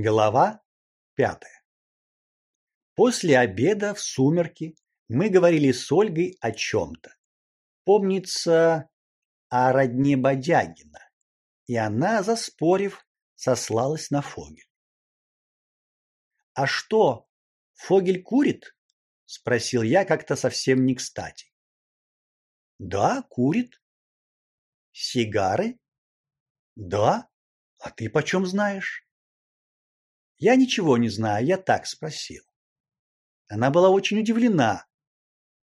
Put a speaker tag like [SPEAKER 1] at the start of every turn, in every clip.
[SPEAKER 1] Глава пятая. После обеда в сумерки мы говорили с Ольгой о чем то Помнится о родне Бодягина, и она, заспорив, сослалась на Фогель. А что, Фогель курит? спросил я как-то совсем не кстати. Да, курит. Сигары? Да. А ты почем знаешь? Я ничего не знаю, я так спросил. Она была очень удивлена.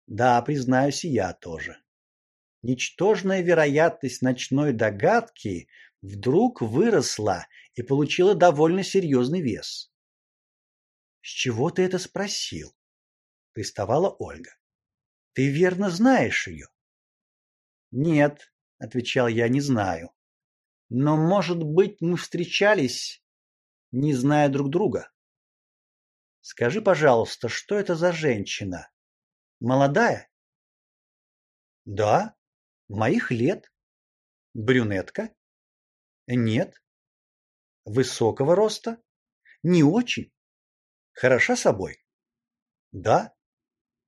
[SPEAKER 1] Да, признаюсь, и я тоже. Ничтожная вероятность ночной догадки вдруг выросла и получила довольно серьезный вес. С чего ты это спросил? приставала Ольга. Ты верно знаешь ее?» Нет, отвечал я, не знаю. Но, может быть, мы встречались не зная друг друга. Скажи, пожалуйста, что это за женщина? Молодая? Да, моих лет. Брюнетка? Нет. Высокого роста? Не очень. Хороша собой? Да.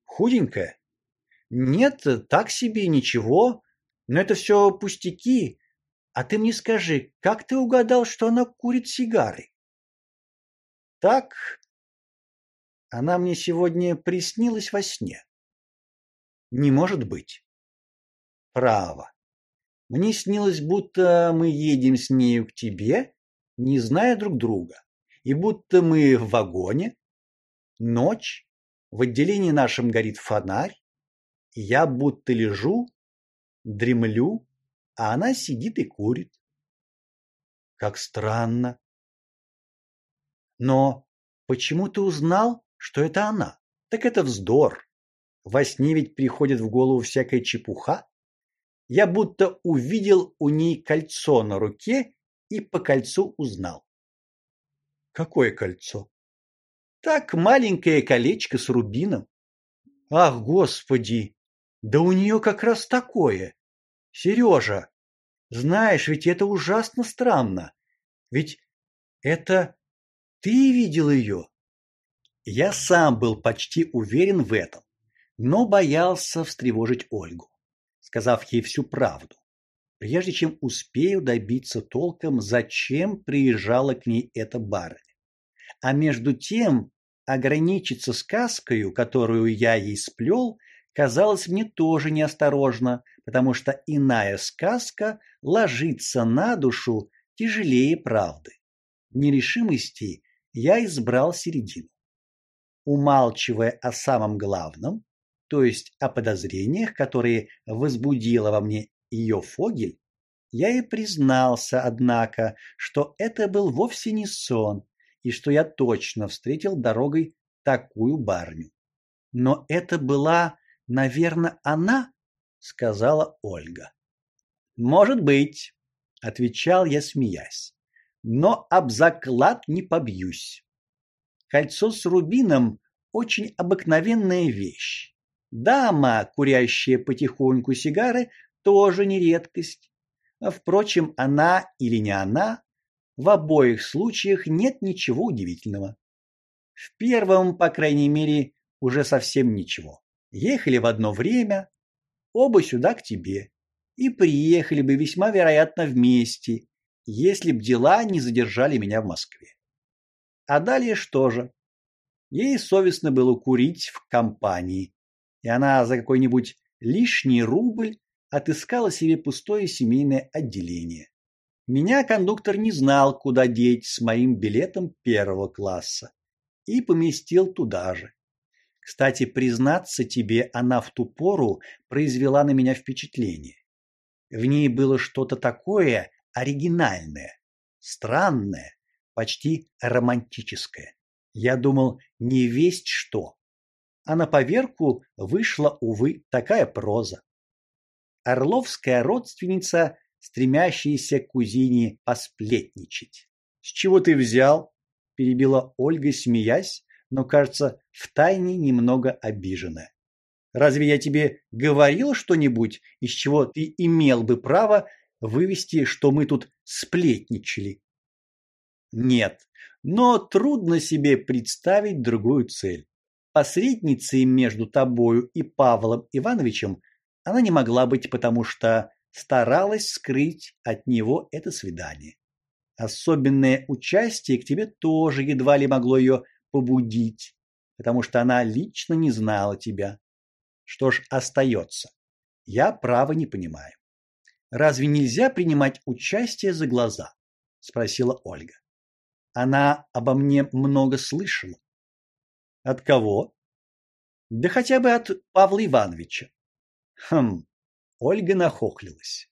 [SPEAKER 1] Худенькая? Нет, так себе ничего, но это все пустяки. А ты мне скажи, как ты угадал, что она курит сигары? Так она мне сегодня приснилась во сне. Не может быть. Право. Мне снилось, будто мы едем с нею к тебе, не зная друг друга, и будто мы в вагоне. Ночь, в отделении нашем горит фонарь, и я будто лежу, дремлю, а она сидит и курит. Как странно. Но почему ты узнал, что это она? Так это вздор. Во сне ведь приходит в голову всякая чепуха. Я будто увидел у ней кольцо на руке и по кольцу узнал. Какое кольцо? Так маленькое колечко с рубином. Ах, господи. Да у нее как раз такое. Сережа, знаешь, ведь это ужасно странно. Ведь это ты видел ее?» Я сам был почти уверен в этом, но боялся встревожить Ольгу, сказав ей всю правду, прежде чем успею добиться толком, зачем приезжала к ней эта барыня. А между тем ограничиться сказкой, которую я ей сплел, казалось мне тоже неосторожно, потому что иная сказка ложится на душу тяжелее правды. Нерешимости я избрал середину. Умалчивая о самом главном, то есть о подозрениях, которые возбудила во мне ее Фогель, я и признался, однако, что это был вовсе не сон, и что я точно встретил дорогой такую барню. Но это была, наверное, она, сказала Ольга. Может быть, отвечал я, смеясь но об заклад не побьюсь. Кольцо с рубином очень обыкновенная вещь. Дама, курящая потихоньку сигары, тоже не редкость. А впрочем, она или не она, в обоих случаях нет ничего удивительного. В первом, по крайней мере, уже совсем ничего. Ехали в одно время, оба сюда к тебе, и приехали бы весьма вероятно вместе, если б дела не задержали меня в Москве. А далее что же? Ей совестно было курить в компании, и она за какой-нибудь лишний рубль отыскала себе пустое семейное отделение. Меня кондуктор не знал, куда деть с моим билетом первого класса, и поместил туда же. Кстати, признаться тебе, она в ту пору произвела на меня впечатление. В ней было что-то такое, оригинальное, странное, почти романтическое. Я думал, не весть что. А на поверку вышла, увы, такая проза. Орловская родственница, стремящаяся к кузине посплетничать. С чего ты взял? перебила Ольга, смеясь, но, кажется, втайне немного обиженная. Разве я тебе говорил что-нибудь, из чего ты имел бы право вывести, что мы тут сплетничали. Нет, но трудно себе представить другую цель. Посредницей между тобою и Павлом Ивановичем она не могла быть, потому что старалась скрыть от него это свидание. Особенное участие к тебе тоже едва ли могло ее побудить, потому что она лично не знала тебя. Что ж, остается. Я право не понимаю. Разве нельзя принимать участие за глаза? спросила Ольга. Она обо мне много слышала. От кого? Да хотя бы от Павла Ивановича. Хм. Ольга нахохлилась.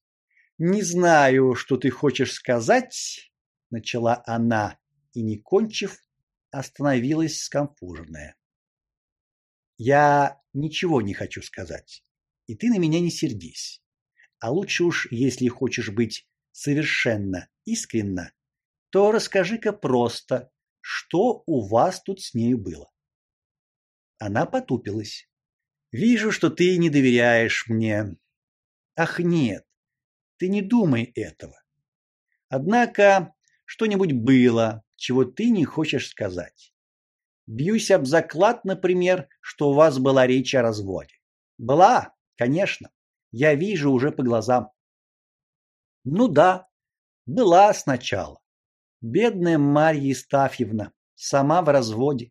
[SPEAKER 1] Не знаю, что ты хочешь сказать, начала она и не кончив, остановилась сконфуженная. Я ничего не хочу сказать, и ты на меня не сердись. А лучше уж, если хочешь быть совершенно искренна, то расскажи-ка просто, что у вас тут с ней было. Она потупилась. Вижу, что ты не доверяешь мне. Ах, нет. Ты не думай этого. Однако что-нибудь было, чего ты не хочешь сказать. Бьюсь об заклад, например, что у вас была речь о разводе. Была, конечно. Я вижу уже по глазам. Ну да, была сначала. Бедная Марья Истафьевна сама в разводе,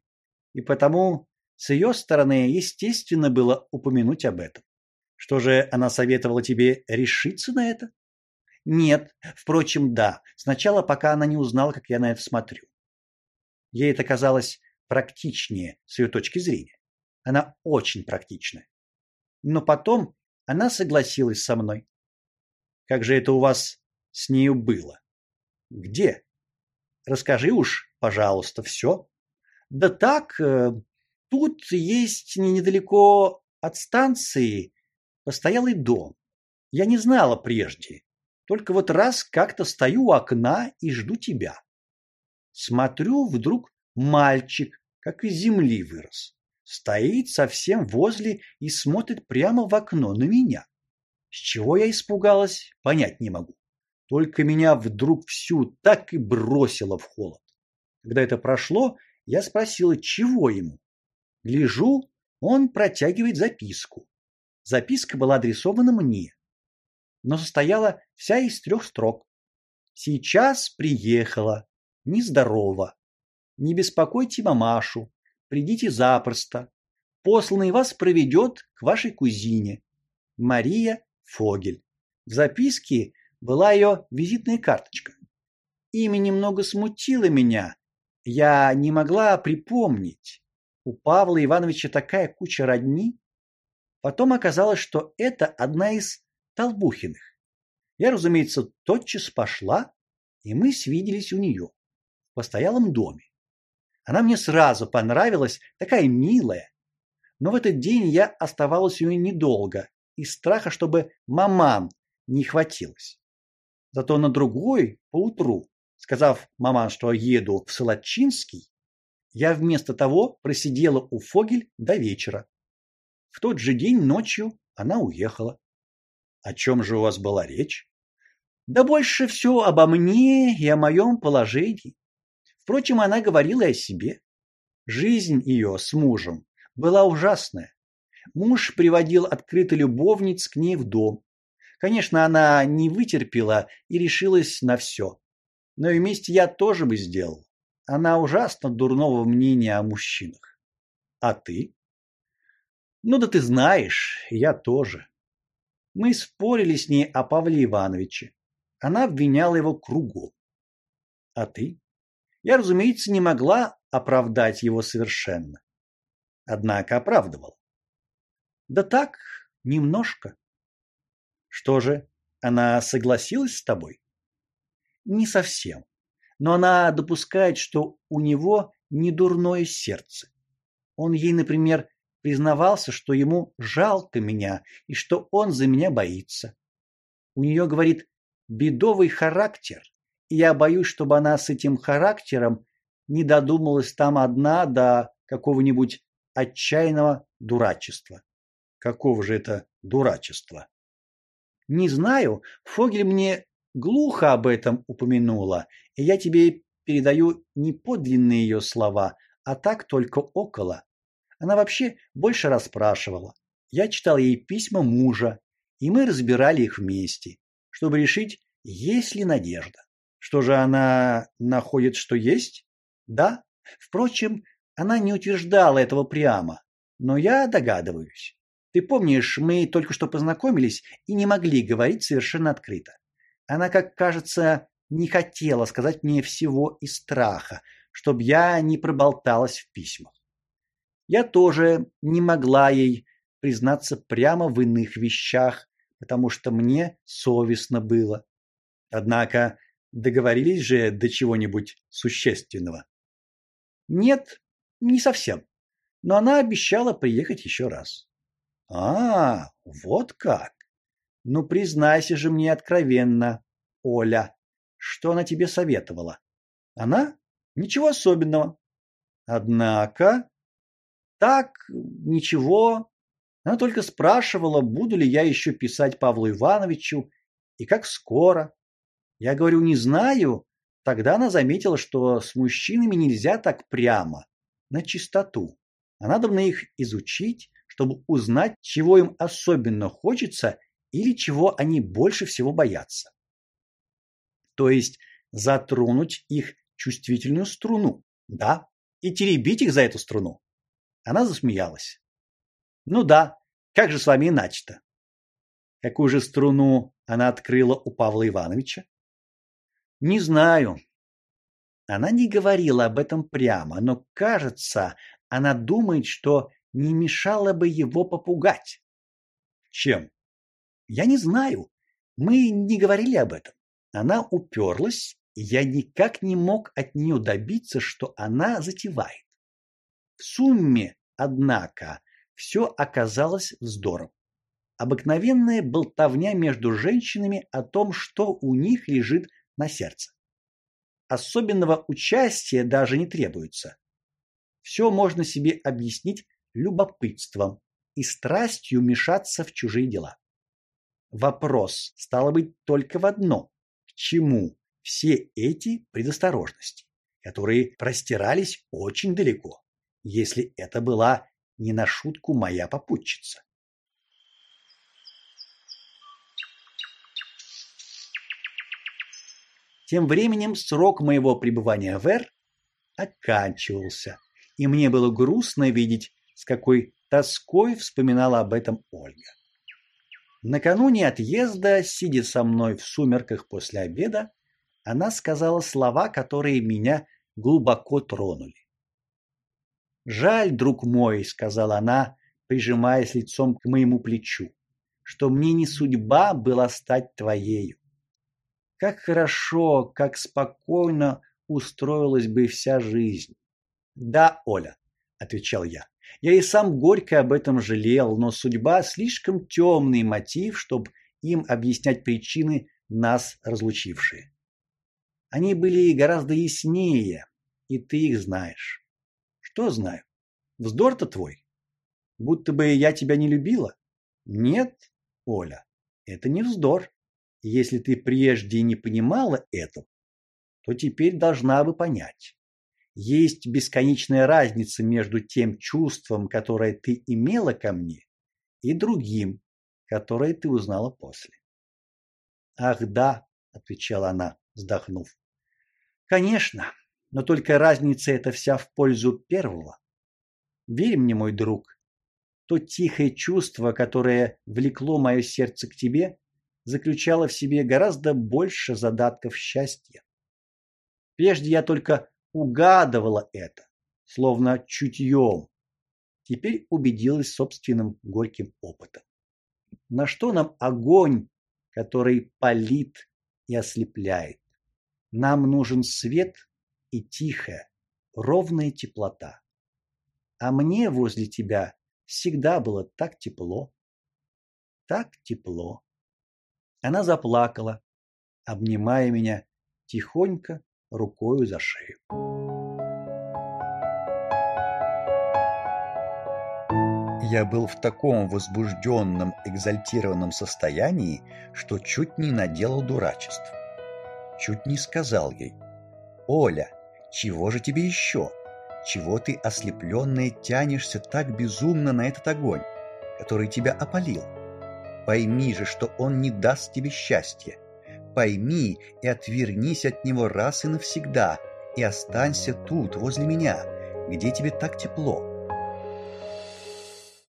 [SPEAKER 1] и потому с ее стороны естественно было упомянуть об этом. Что же она советовала тебе решиться на это? Нет, впрочем, да. Сначала, пока она не узнала, как я на это смотрю. Ей это казалось практичнее с ее точки зрения. Она очень практичная. Но потом она согласилась со мной. Как же это у вас с нею было? Где? Расскажи уж, пожалуйста, все. Да так, э, тут есть недалеко от станции постоялый дом. Я не знала прежде. Только вот раз как-то стою у окна и жду тебя. Смотрю, вдруг мальчик, как из земли вырос, стоит совсем возле и смотрит прямо в окно на меня. С чего я испугалась, понять не могу. Только меня вдруг всю так и бросило в холод. Когда это прошло, я спросила, чего ему. Гляжу, он протягивает записку. Записка была адресована мне но состояла вся из трех строк. Сейчас приехала, нездорова. Не беспокойте мамашу, придите запросто. Посланный вас проведет к вашей кузине, Мария Фогель. В записке была ее визитная карточка. Имя немного смутило меня. Я не могла припомнить. У Павла Ивановича такая куча родни. Потом оказалось, что это одна из Толбухиных. Я, разумеется, тотчас пошла, и мы свиделись у нее в постоялом доме. Она мне сразу понравилась, такая милая. Но в этот день я оставалась у нее недолго, из страха, чтобы маман не хватилось. Зато на другой, поутру, сказав маман, что еду в Солодчинский, я вместо того просидела у Фогель до вечера. В тот же день ночью она уехала. О чем же у вас была речь? Да больше все обо мне и о моем положении. Впрочем, она говорила о себе. Жизнь ее с мужем была ужасная. Муж приводил открыто любовниц к ней в дом. Конечно, она не вытерпела и решилась на все. Но и вместе я тоже бы сделал. Она ужасно дурного мнения о мужчинах. А ты? Ну да ты знаешь, я тоже. Мы спорили с ней о Павле Ивановиче. Она обвиняла его кругом. А ты? Я, разумеется, не могла оправдать его совершенно. Однако оправдывал. Да так, немножко. Что же, она согласилась с тобой? Не совсем. Но она допускает, что у него не дурное сердце. Он ей, например, признавался, что ему жалко меня и что он за меня боится. У нее, говорит, бедовый характер, я боюсь, чтобы она с этим характером не додумалась там одна до какого-нибудь отчаянного дурачества. Какого же это дурачества? Не знаю, Фогель мне глухо об этом упомянула, и я тебе передаю не подлинные ее слова, а так только около. Она вообще больше расспрашивала. Я читал ей письма мужа, и мы разбирали их вместе, чтобы решить, есть ли надежда. Что же она находит, что есть? Да. Впрочем, она не утверждала этого прямо, но я догадываюсь. Ты помнишь, мы только что познакомились и не могли говорить совершенно открыто. Она, как кажется, не хотела сказать мне всего из страха, чтобы я не проболталась в письмах. Я тоже не могла ей признаться прямо в иных вещах, потому что мне совестно было. Однако договорились же до чего-нибудь существенного. Нет, не совсем. Но она обещала приехать еще раз. А, вот как. Ну признайся же мне откровенно, Оля, что она тебе советовала? Она? Ничего особенного. Однако так ничего. Она только спрашивала, буду ли я еще писать Павлу Ивановичу и как скоро. Я говорю, не знаю. Тогда она заметила, что с мужчинами нельзя так прямо, на чистоту. А надо бы их изучить, чтобы узнать, чего им особенно хочется или чего они больше всего боятся. То есть затронуть их чувствительную струну, да, и теребить их за эту струну. Она засмеялась. Ну да, как же с вами иначе-то? Какую же струну она открыла у Павла Ивановича? Не знаю. Она не говорила об этом прямо, но, кажется, она думает, что не мешало бы его попугать. Чем? Я не знаю. Мы не говорили об этом. Она уперлась, и я никак не мог от нее добиться, что она затевает. В сумме, однако, все оказалось вздором. Обыкновенная болтовня между женщинами о том, что у них лежит на сердце. Особенного участия даже не требуется. Все можно себе объяснить любопытством и страстью мешаться в чужие дела. Вопрос стало быть только в одном: к чему все эти предосторожности, которые простирались очень далеко, если это была не на шутку моя попутчица? Тем временем срок моего пребывания в Р оканчивался, и мне было грустно видеть, с какой тоской вспоминала об этом Ольга. Накануне отъезда, сидя со мной в сумерках после обеда, она сказала слова, которые меня глубоко тронули. Жаль, друг мой, сказала она, прижимаясь лицом к моему плечу, что мне не судьба была стать твоею. Как хорошо, как спокойно устроилась бы вся жизнь. Да, Оля, отвечал я. Я и сам горько об этом жалел, но судьба слишком темный мотив, чтобы им объяснять причины нас разлучившие. Они были гораздо яснее, и ты их знаешь. Что знаю? Вздор-то твой. Будто бы я тебя не любила. Нет, Оля, это не вздор. Если ты прежде не понимала этого, то теперь должна бы понять. Есть бесконечная разница между тем чувством, которое ты имела ко мне, и другим, которое ты узнала после. Ах, да, отвечала она, вздохнув. Конечно, но только разница эта вся в пользу первого. Верь мне, мой друг, то тихое чувство, которое влекло мое сердце к тебе, заключало в себе гораздо больше задатков счастья. Прежде я только угадывала это, словно чутьем. Теперь убедилась собственным горьким опытом. На что нам огонь, который палит и ослепляет? Нам нужен свет и тихая, ровная теплота. А мне возле тебя всегда было так тепло, так тепло. Она заплакала, обнимая меня тихонько рукою за шею. Я был в таком возбужденном, экзальтированном состоянии, что чуть не наделал дурачеств. Чуть не сказал ей: Оля, чего же тебе еще? Чего ты ослепленная тянешься так безумно на этот огонь, который тебя опалил? Пойми же, что он не даст тебе счастья. Пойми и отвернись от него раз и навсегда, и останься тут, возле меня, где тебе так тепло.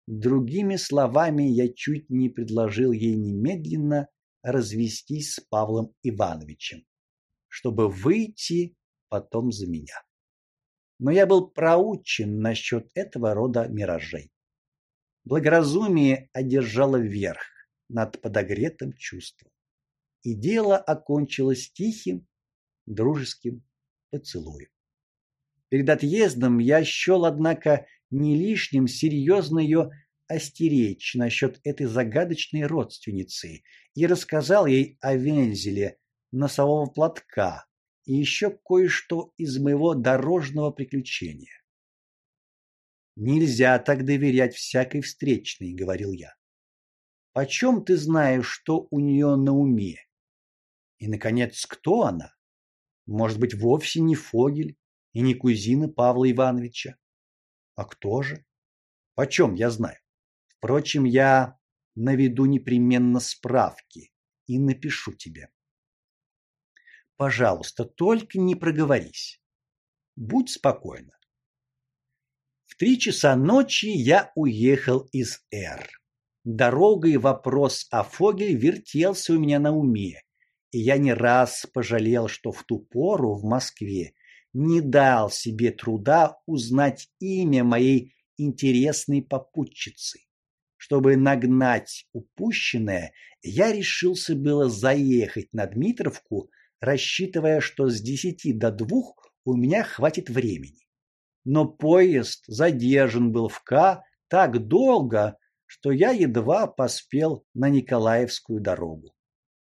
[SPEAKER 1] Другими словами, я чуть не предложил ей немедленно развестись с Павлом Ивановичем, чтобы выйти потом за меня. Но я был проучен насчет этого рода миражей. Благоразумие одержало верх над подогретым чувством и дело окончилось тихим дружеским поцелуем. Перед отъездом я счел, однако, не лишним серьезно ее остеречь насчет этой загадочной родственницы и рассказал ей о вензеле носового платка и еще кое-что из моего дорожного приключения. Нельзя так доверять всякой встречной, говорил я. Почем ты знаешь, что у нее на уме? И наконец, кто она? Может быть, вовсе не Фогель и не кузина Павла Ивановича? А кто же? Почем я знаю? Впрочем, я наведу непременно справки и напишу тебе. Пожалуйста, только не проговорись. Будь спокойна. В три часа ночи я уехал из Р. Дорогой вопрос о Фогель вертелся у меня на уме, и я не раз пожалел, что в ту пору в Москве не дал себе труда узнать имя моей интересной попутчицы. Чтобы нагнать упущенное, я решился было заехать на Дмитровку, рассчитывая, что с десяти до двух у меня хватит времени. Но поезд задержан был в К так долго, что я едва поспел на Николаевскую дорогу.